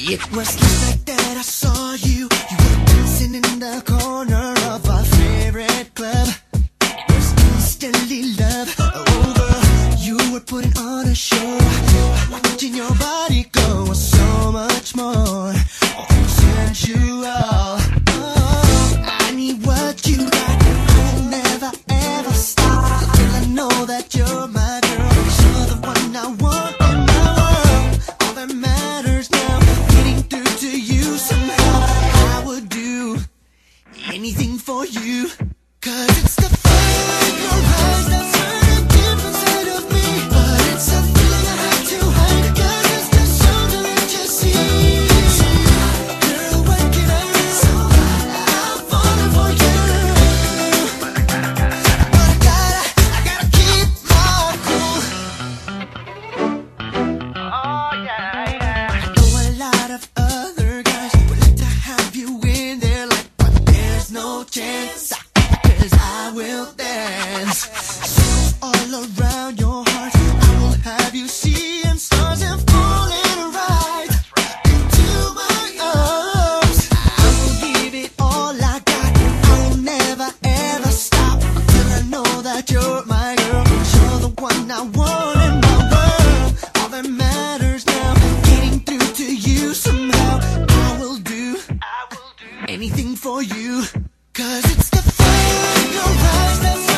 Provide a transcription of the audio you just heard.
It was like that I saw you. You were dancing in the corner of our favorite club. It was instantly love over. You were putting on a show. Watching your body go so much more. Oh, sensual. anything for you. Cause it's the chance, cause I will dance. So all around your heart, I will have you seeing stars and falling right into my arms. I will give it all I got, I will never ever stop. Till I know that you're my girl, you're the one I want in my world. All that matters now, getting through to you somehow. I will do anything for you. Cause it's the fire in your eyes that's